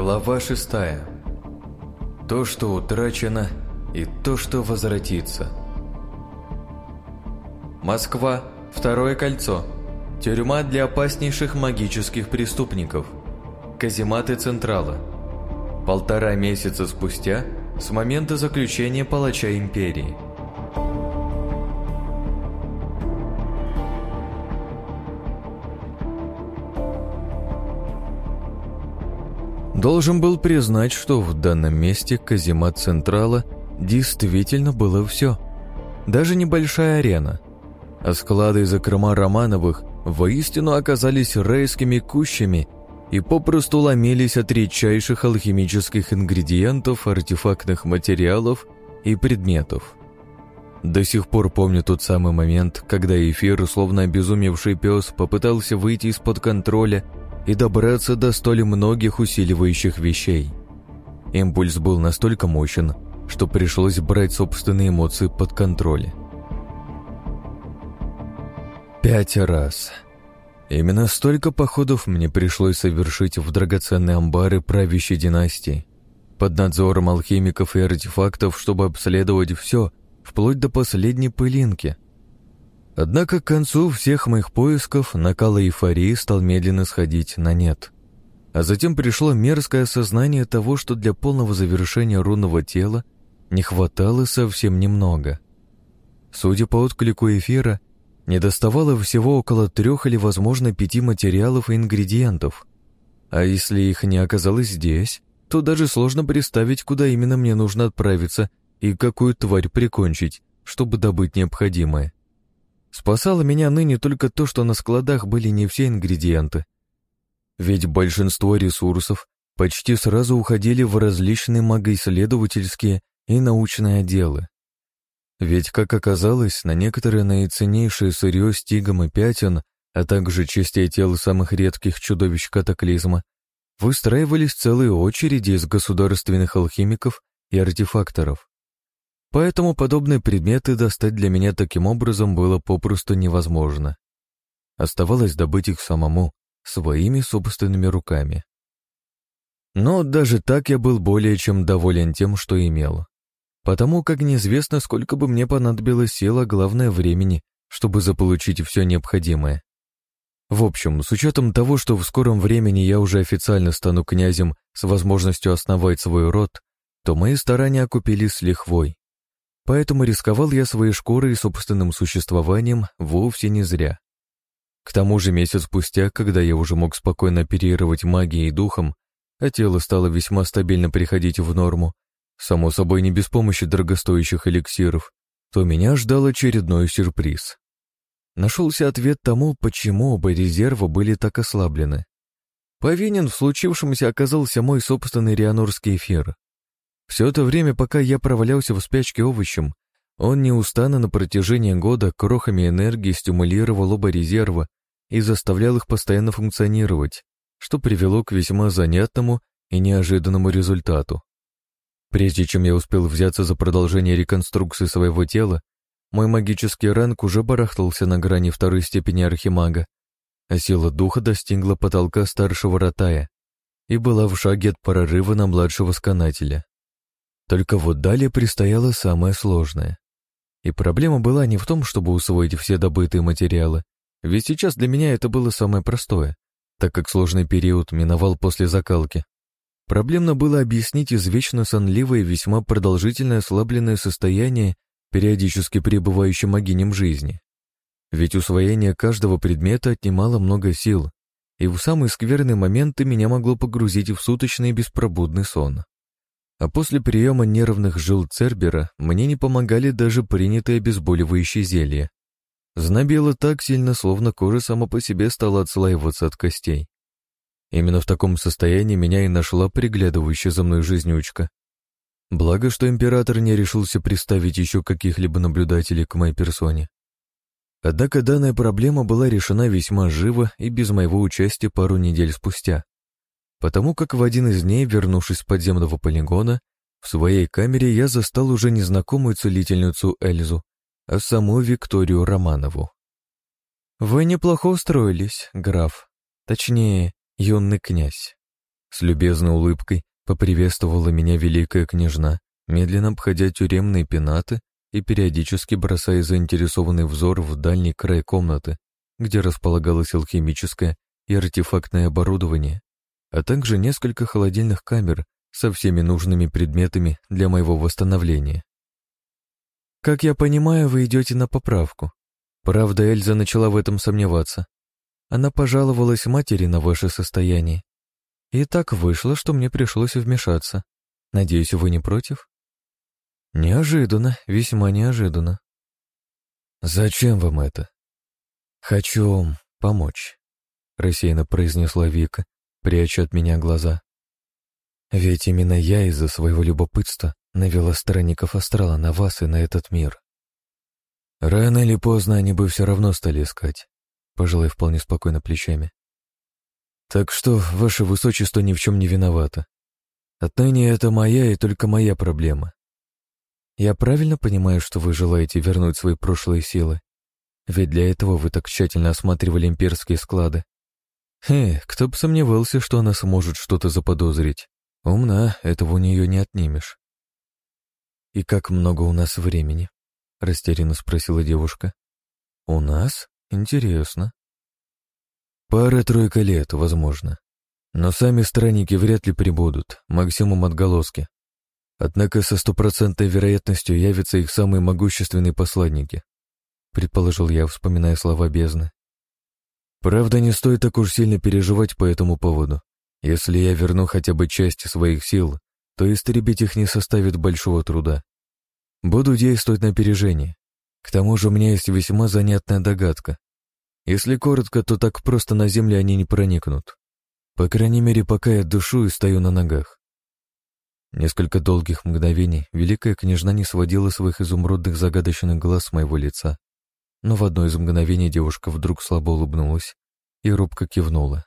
Глава шестая. То, что утрачено, и то, что возвратится. Москва. Второе кольцо. Тюрьма для опаснейших магических преступников. Казематы Централа. Полтора месяца спустя, с момента заключения палача Империи. Должен был признать, что в данном месте каземат Централа действительно было все. Даже небольшая арена. А склады и закрома Романовых воистину оказались райскими кущами и попросту ломились от редчайших алхимических ингредиентов, артефактных материалов и предметов. До сих пор помню тот самый момент, когда эфир, словно обезумевший пес, попытался выйти из-под контроля и добраться до столь многих усиливающих вещей. Импульс был настолько мощен, что пришлось брать собственные эмоции под контроль. Пять раз. Именно столько походов мне пришлось совершить в драгоценные амбары правящей династии, под надзором алхимиков и артефактов, чтобы обследовать все, вплоть до последней пылинки — Однако к концу всех моих поисков накал эйфории стал медленно сходить на нет. А затем пришло мерзкое осознание того, что для полного завершения рунного тела не хватало совсем немного. Судя по отклику эфира, недоставало всего около трех или, возможно, пяти материалов и ингредиентов. А если их не оказалось здесь, то даже сложно представить, куда именно мне нужно отправиться и какую тварь прикончить, чтобы добыть необходимое. Спасало меня ныне только то, что на складах были не все ингредиенты. Ведь большинство ресурсов почти сразу уходили в различные магоисследовательские и научные отделы. Ведь, как оказалось, на некоторые наиценнейшие сырье стигом и пятен, а также частей тел самых редких чудовищ катаклизма, выстраивались целые очереди из государственных алхимиков и артефакторов. Поэтому подобные предметы достать для меня таким образом было попросту невозможно. Оставалось добыть их самому, своими собственными руками. Но даже так я был более чем доволен тем, что имел. Потому как неизвестно, сколько бы мне понадобилось сил, а главное времени, чтобы заполучить все необходимое. В общем, с учетом того, что в скором времени я уже официально стану князем с возможностью основать свой род, то мои старания окупились с лихвой. Поэтому рисковал я своей шкурой и собственным существованием вовсе не зря. К тому же месяц спустя, когда я уже мог спокойно оперировать магией и духом, а тело стало весьма стабильно приходить в норму, само собой не без помощи дорогостоящих эликсиров, то меня ждал очередной сюрприз. Нашелся ответ тому, почему оба резерва были так ослаблены. Повинен в случившемся оказался мой собственный рианорский эфир. Все это время, пока я провалялся в спячке овощем, он неустанно на протяжении года крохами энергии стимулировал оба резерва и заставлял их постоянно функционировать, что привело к весьма занятному и неожиданному результату. Прежде чем я успел взяться за продолжение реконструкции своего тела, мой магический ранг уже барахтался на грани второй степени архимага, а сила духа достигла потолка старшего ротая и была в шаге от прорыва на младшего сканателя. Только вот далее предстояло самое сложное. И проблема была не в том, чтобы усвоить все добытые материалы, ведь сейчас для меня это было самое простое, так как сложный период миновал после закалки. Проблемно было объяснить извечно сонливое и весьма продолжительное ослабленное состояние, периодически пребывающим могинем жизни. Ведь усвоение каждого предмета отнимало много сил, и в самые скверные моменты меня могло погрузить в суточный беспробудный сон. А после приема нервных жил Цербера мне не помогали даже принятые обезболивающие зелья. Знобило так сильно, словно кожа сама по себе стала отслаиваться от костей. Именно в таком состоянии меня и нашла приглядывающая за мной жизнючка. Благо, что император не решился приставить еще каких-либо наблюдателей к моей персоне. Однако данная проблема была решена весьма живо и без моего участия пару недель спустя потому как в один из дней, вернувшись с подземного полигона, в своей камере я застал уже незнакомую целительницу Эльзу, а саму Викторию Романову. «Вы неплохо устроились, граф. Точнее, юный князь». С любезной улыбкой поприветствовала меня великая княжна, медленно обходя тюремные пенаты и периодически бросая заинтересованный взор в дальний край комнаты, где располагалось алхимическое и артефактное оборудование, а также несколько холодильных камер со всеми нужными предметами для моего восстановления. «Как я понимаю, вы идете на поправку. Правда, Эльза начала в этом сомневаться. Она пожаловалась матери на ваше состояние. И так вышло, что мне пришлось вмешаться. Надеюсь, вы не против?» «Неожиданно, весьма неожиданно». «Зачем вам это?» «Хочу помочь», — рассеянно произнесла Вика, пряча от меня глаза. «Ведь именно я из-за своего любопытства навела странников астрала на вас и на этот мир. Рано или поздно они бы все равно стали искать», — пожалуй вполне спокойно плечами. «Так что ваше высочество ни в чем не виновато. Отныне это моя и только моя проблема. Я правильно понимаю, что вы желаете вернуть свои прошлые силы? Ведь для этого вы так тщательно осматривали имперские склады. Хе, кто бы сомневался, что она сможет что-то заподозрить. Умна, этого у нее не отнимешь. «И как много у нас времени?» — растерянно спросила девушка. «У нас? Интересно». «Пара-тройка лет, возможно. Но сами странники вряд ли прибудут, максимум отголоски. Однако со стопроцентной вероятностью явятся их самые могущественные посланники», — предположил я, вспоминая слова бездны. «Правда, не стоит так уж сильно переживать по этому поводу. Если я верну хотя бы часть своих сил, то истребить их не составит большого труда. Буду действовать на опережение. К тому же у меня есть весьма занятная догадка. Если коротко, то так просто на земле они не проникнут. По крайней мере, пока я душу и стою на ногах. Несколько долгих мгновений великая княжна не сводила своих изумрудных загадочных глаз с моего лица. Но в одно из мгновений девушка вдруг слабо улыбнулась и робко кивнула.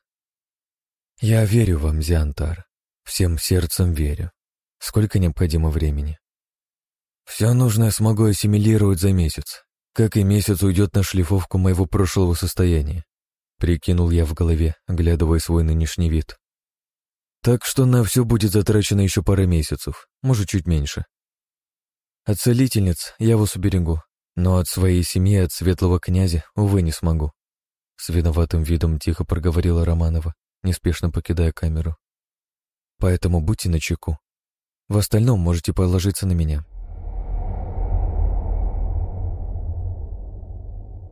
«Я верю вам, Зиантар. Всем сердцем верю. Сколько необходимо времени?» «Все нужное смогу ассимилировать за месяц. Как и месяц уйдет на шлифовку моего прошлого состояния», прикинул я в голове, оглядывая свой нынешний вид. «Так что на все будет затрачено еще пара месяцев, может, чуть меньше. От целительниц я вас уберегу, но от своей семьи, от светлого князя, увы, не смогу». С виноватым видом тихо проговорила Романова неспешно покидая камеру. Поэтому будьте начеку. В остальном можете положиться на меня.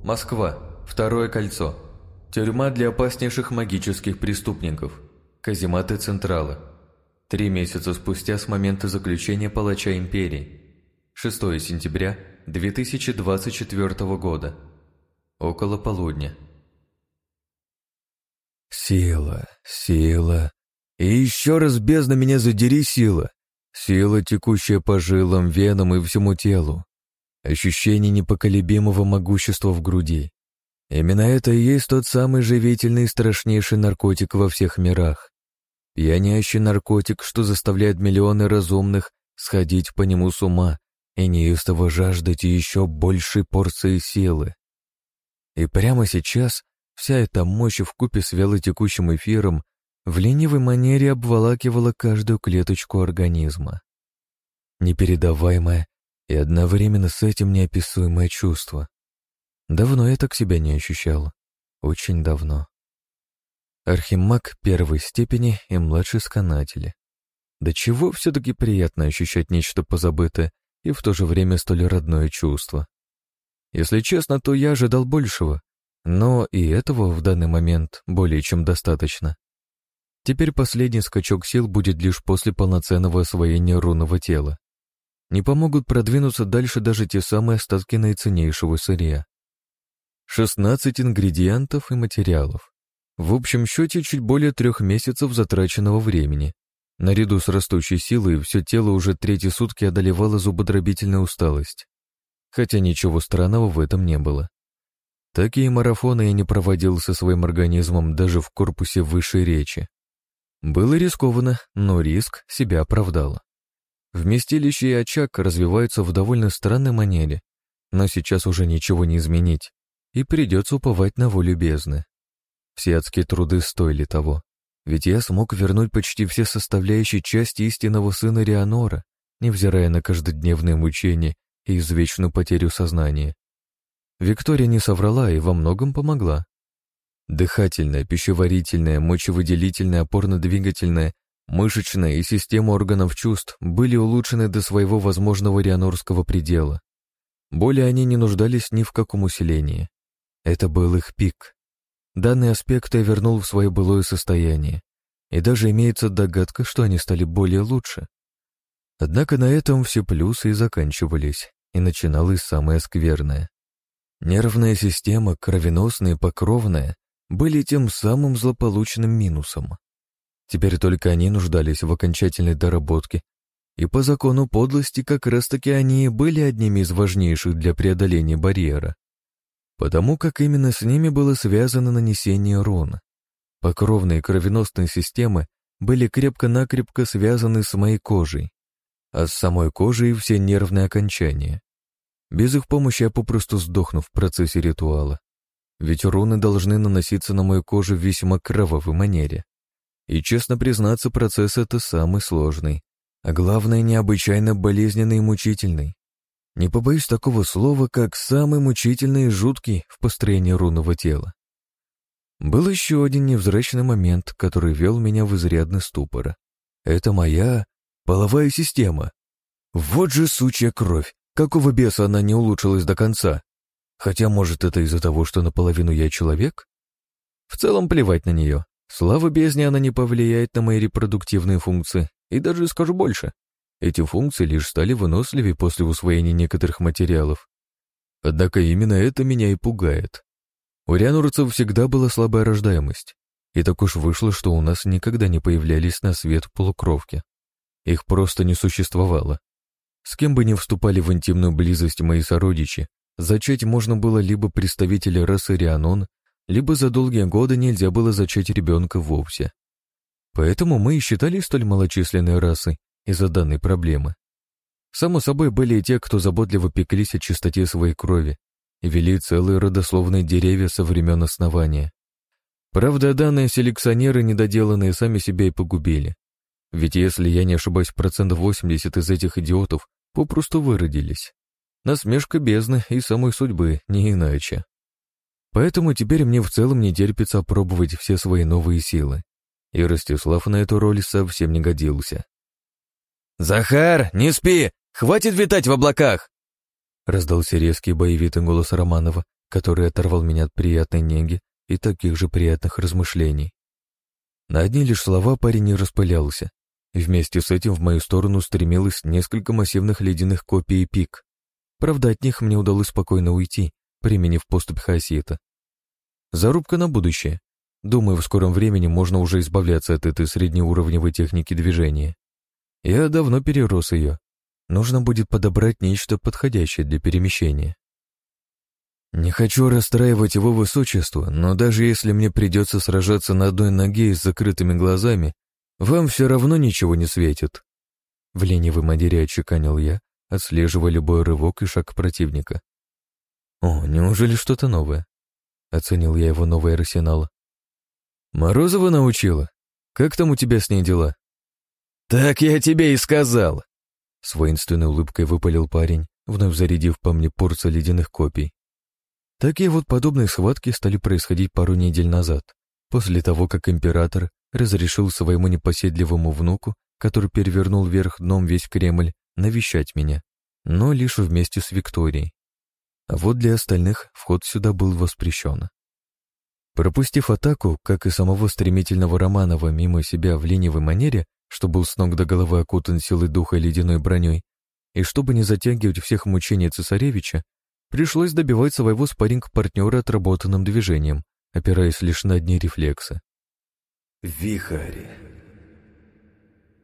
Москва. Второе кольцо. Тюрьма для опаснейших магических преступников. Казематы Централа. Три месяца спустя с момента заключения палача Империи. 6 сентября 2024 года. Около полудня. Сила, сила. И еще раз бездна меня задери сила. Сила, текущая по жилам, венам и всему телу. Ощущение непоколебимого могущества в груди. Именно это и есть тот самый живительный и страшнейший наркотик во всех мирах. Пьянящий наркотик, что заставляет миллионы разумных сходить по нему с ума и неистово жаждать еще большей порции силы. И прямо сейчас Вся эта мощь в купе с вялотекущим эфиром в ленивой манере обволакивала каждую клеточку организма. Непередаваемое и одновременно с этим неописуемое чувство. Давно я так себя не ощущал. Очень давно. Архимаг первой степени и младший сканатели. Да чего все-таки приятно ощущать нечто позабытое и в то же время столь родное чувство. Если честно, то я ожидал большего, но и этого в данный момент более чем достаточно. Теперь последний скачок сил будет лишь после полноценного освоения рунного тела. Не помогут продвинуться дальше даже те самые остатки наиценнейшего сырья. 16 ингредиентов и материалов. В общем счете чуть более трех месяцев затраченного времени. Наряду с растущей силой все тело уже третьи сутки одолевало зубодробительная усталость. Хотя ничего странного в этом не было. Такие марафоны я не проводил со своим организмом даже в корпусе высшей речи. Было рискованно, но риск себя оправдал. Вместилище и очаг развиваются в довольно странной манере, но сейчас уже ничего не изменить, и придется уповать на волю бездны. Все адские труды стоили того, Ведь я смог вернуть почти все составляющие части истинного сына Рианора, невзирая на каждодневные мучения и извечную потерю сознания. Виктория не соврала и во многом помогла. Дыхательная, пищеварительная, мочевыделительная, опорно-двигательная, мышечная и система органов чувств были улучшены до своего возможного рианорского предела. Более они не нуждались ни в каком усилении. Это был их пик. Данный аспект я вернул в свое былое состояние, и даже имеется догадка, что они стали более лучше. Однако на этом все плюсы и заканчивались, и начиналось самое скверное. Нервная система, кровеносная и покровная, были тем самым злополучным минусом. Теперь только они нуждались в окончательной доработке, и по закону подлости как раз-таки они и были одними из важнейших для преодоления барьера. Потому как именно с ними было связано нанесение рун. Покровные кровеносные системы были крепко-накрепко связаны с моей кожей, а с самой кожей все нервные окончания. Без их помощи я попросту сдохну в процессе ритуала. Ведь руны должны наноситься на мою кожу в весьма кровавой манере. И, честно признаться, процесс это самый сложный, а главное, необычайно болезненный и мучительный. Не побоюсь такого слова, как самый мучительный и жуткий в построении рунного тела. Был еще один невзрачный момент, который вел меня в изрядный ступор. Это моя половая система. Вот же сучья кровь! Какого беса она не улучшилась до конца? Хотя, может, это из-за того, что наполовину я человек? В целом плевать на нее. Слава бездне, она не повлияет на мои репродуктивные функции. И даже скажу больше. Эти функции лишь стали выносливее после усвоения некоторых материалов. Однако именно это меня и пугает. У рианурцев всегда была слабая рождаемость. И так уж вышло, что у нас никогда не появлялись на свет полукровки. Их просто не существовало. С кем бы ни вступали в интимную близость мои сородичи, Зачать можно было либо представителя расы Рианон, либо за долгие годы нельзя было зачать ребенка вовсе. Поэтому мы и считали столь малочисленной расой из-за данной проблемы. Само собой, были и те, кто заботливо пеклись о чистоте своей крови и вели целые родословные деревья со времен основания. Правда, данные селекционеры недоделанные сами себя и погубили. Ведь если я не ошибаюсь, процентов 80 из этих идиотов попросту выродились. Насмешка бездны и самой судьбы, не иначе. Поэтому теперь мне в целом не терпится опробовать все свои новые силы. И Ростислав на эту роль совсем не годился. «Захар, не спи! Хватит витать в облаках!» Раздался резкий боевитый голос Романова, который оторвал меня от приятной неги и таких же приятных размышлений. На одни лишь слова парень не распылялся. Вместе с этим в мою сторону стремилось несколько массивных ледяных копий пик. Правда, от них мне удалось спокойно уйти, применив поступь Хаосита. Зарубка на будущее. Думаю, в скором времени можно уже избавляться от этой среднеуровневой техники движения. Я давно перерос ее. Нужно будет подобрать нечто подходящее для перемещения. Не хочу расстраивать его высочество, но даже если мне придется сражаться на одной ноге с закрытыми глазами, вам все равно ничего не светит. В ленивой мадере отчеканил я, отслеживая любой рывок и шаг противника. «О, неужели что-то новое?» — оценил я его новый арсенал. «Морозова научила? Как там у тебя с ней дела?» «Так я тебе и сказал!» С воинственной улыбкой выпалил парень, вновь зарядив по мне порцию ледяных копий. Такие вот подобные схватки стали происходить пару недель назад, после того, как император разрешил своему непоседливому внуку, который перевернул вверх дном весь Кремль, навещать меня, но лишь вместе с Викторией. А вот для остальных вход сюда был воспрещен. Пропустив атаку, как и самого стремительного Романова мимо себя в ленивой манере, что был с ног до головы окутан силой духа и ледяной броней, и чтобы не затягивать всех мучений цесаревича, пришлось добивать своего спарринг-партнера отработанным движением, опираясь лишь на одни рефлексы. «Вихарь!»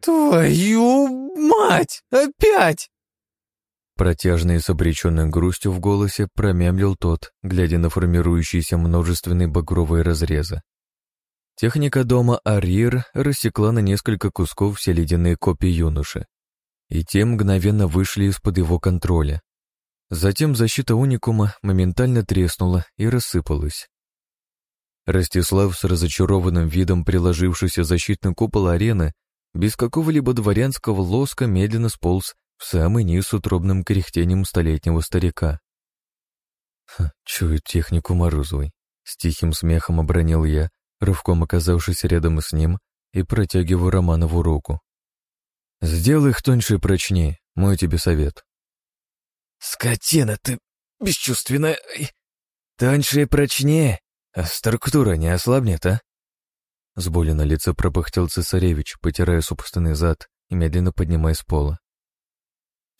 «Твою мать! Опять!» Протяжно и с обреченной грустью в голосе промямлил тот, глядя на формирующиеся множественные багровые разрезы. Техника дома Арир рассекла на несколько кусков все ледяные копии юноши, и те мгновенно вышли из-под его контроля. Затем защита уникума моментально треснула и рассыпалась. Ростислав с разочарованным видом, приложившийся защитный купол арены, без какого-либо дворянского лоска медленно сполз в самый низ утробным кряхтением столетнего старика. «Чую технику Морозовой», — с тихим смехом обронил я, рывком оказавшись рядом с ним и протягиваю Романову руку. «Сделай их тоньше и прочнее, мой тебе совет». «Скотина ты бесчувственная! Тоньше и прочнее!» А структура не ослабнет, а? С боли на лице пропыхтел цесаревич, потирая собственный зад и медленно поднимаясь с пола.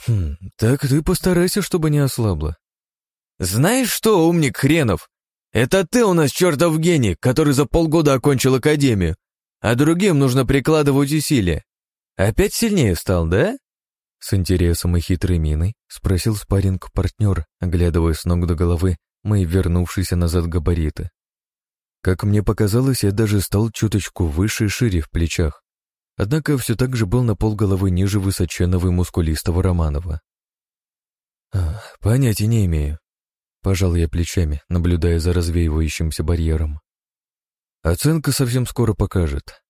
«Хм, так ты постарайся, чтобы не ослабла». «Знаешь что, умник хренов? Это ты у нас чертов гений, который за полгода окончил академию, а другим нужно прикладывать усилия. Опять сильнее стал, да?» С интересом и хитрой миной спросил спарринг-партнер, оглядывая с ног до головы мои вернувшиеся назад габариты. Как мне показалось, я даже стал чуточку выше и шире в плечах. Однако все так же был на полголовы ниже высоченного и мускулистого Романова. «Понятия не имею», — пожал я плечами, наблюдая за развеивающимся барьером. «Оценка совсем скоро покажет».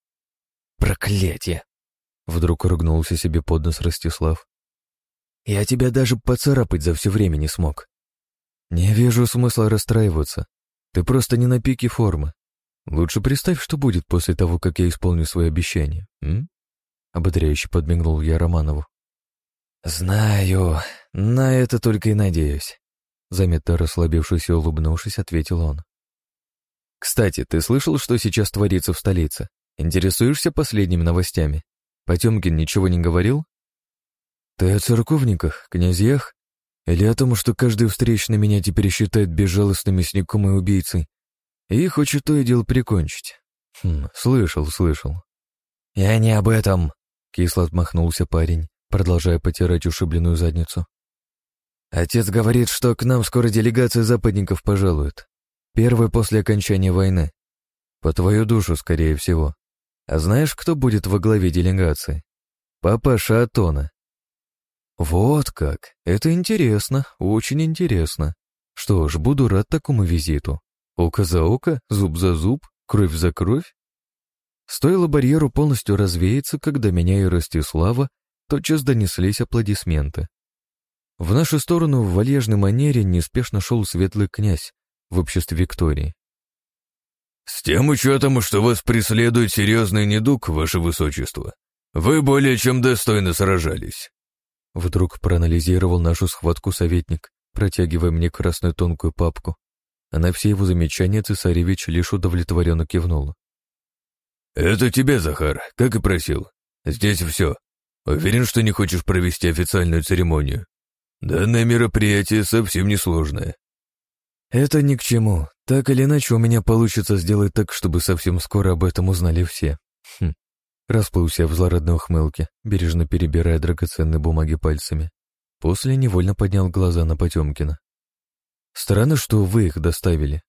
«Проклятие!» — вдруг ругнулся себе под нос Ростислав. «Я тебя даже поцарапать за все время не смог. Не вижу смысла расстраиваться. Ты просто не на пике формы. Лучше представь, что будет после того, как я исполню свое обещание, м? Ободряюще подмигнул я Романову. «Знаю, на это только и надеюсь», — заметно расслабившись и улыбнувшись, ответил он. «Кстати, ты слышал, что сейчас творится в столице? Интересуешься последними новостями? Потемкин ничего не говорил?» «Ты о церковниках, князьях или о том, что каждый встречный меня теперь считает безжалостным мясником и убийцей, и хочет то и дело прикончить. Хм, слышал, слышал. «Я не об этом», — кисло отмахнулся парень, продолжая потирать ушибленную задницу. «Отец говорит, что к нам скоро делегация западников пожалует. Первая после окончания войны. По твою душу, скорее всего. А знаешь, кто будет во главе делегации? Папаша Атона. «Вот как! Это интересно, очень интересно. Что ж, буду рад такому визиту. Око за око, зуб за зуб, кровь за кровь». Стоило барьеру полностью развеяться, когда меня и Ростислава тотчас донеслись аплодисменты. В нашу сторону в вальяжной манере неспешно шел светлый князь в обществе Виктории. «С тем учетом, что вас преследует серьезный недуг, ваше высочество, вы более чем достойно сражались. Вдруг проанализировал нашу схватку советник, протягивая мне красную тонкую папку. А на все его замечания цесаревич лишь удовлетворенно кивнул. «Это тебе, Захар, как и просил. Здесь все. Уверен, что не хочешь провести официальную церемонию. Данное мероприятие совсем несложное». «Это ни к чему. Так или иначе, у меня получится сделать так, чтобы совсем скоро об этом узнали все. Хм. Расплылся в злорадной ухмылке, бережно перебирая драгоценные бумаги пальцами. После невольно поднял глаза на Потемкина. «Странно, что вы их доставили».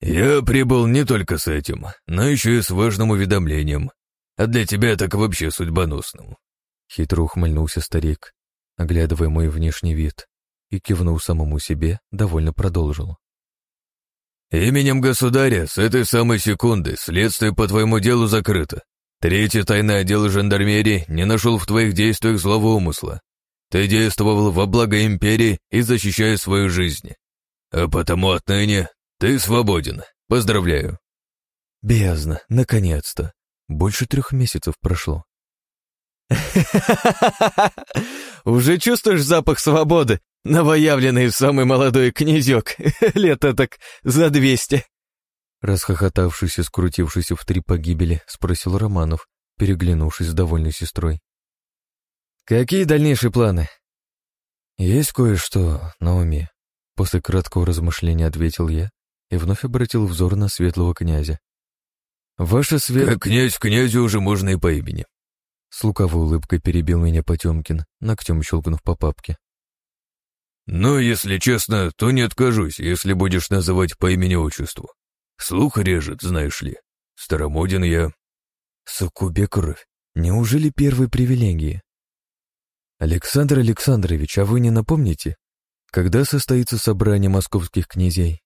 «Я прибыл не только с этим, но еще и с важным уведомлением. А для тебя так вообще судьбоносным». Хитро ухмыльнулся старик, оглядывая мой внешний вид, и, кивнув самому себе, довольно продолжил. «Именем государя с этой самой секунды следствие по твоему делу закрыто. Третий тайный отдел жандармерии не нашел в твоих действиях злого умысла. Ты действовал во благо империи и защищая свою жизнь. А потому отныне ты свободен. Поздравляю. Бездна, наконец-то. Больше трех месяцев прошло. Уже чувствуешь запах свободы? Новоявленный самый молодой князек. Лет так за двести. Расхохотавшись и скрутившись в три погибели, спросил Романов, переглянувшись с довольной сестрой. «Какие дальнейшие планы?» «Есть кое-что на уме», — после краткого размышления ответил я и вновь обратил взор на светлого князя. «Ваша свет...» «Как князь князю уже можно и по имени». С луковой улыбкой перебил меня Потемкин, ногтем щелкнув по папке. «Ну, если честно, то не откажусь, если будешь называть по имени-отчеству. Слух режет, знаешь ли. Старомоден я. Суккубе кровь. Неужели первые привилегии? Александр Александрович, а вы не напомните, когда состоится собрание московских князей?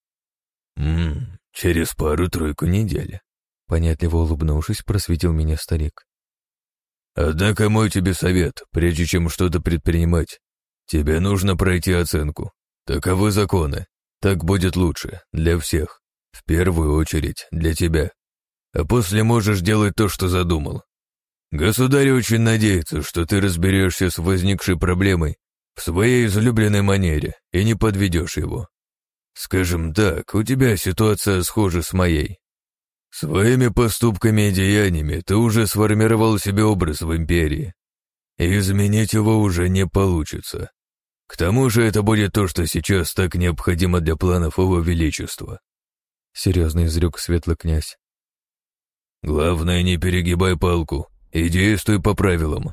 Ммм, через пару-тройку недель», — понятливо улыбнувшись, просветил меня старик. «Однако мой тебе совет, прежде чем что-то предпринимать, тебе нужно пройти оценку. Таковы законы. Так будет лучше, для всех. В первую очередь, для тебя. А после можешь делать то, что задумал. Государь очень надеется, что ты разберешься с возникшей проблемой в своей излюбленной манере и не подведешь его. Скажем так, у тебя ситуация схожа с моей. Своими поступками и деяниями ты уже сформировал себе образ в империи, изменить его уже не получится. К тому же это будет то, что сейчас так необходимо для планов его величества. Серьезно изрек светлый князь. Главное, не перегибай палку и действуй по правилам.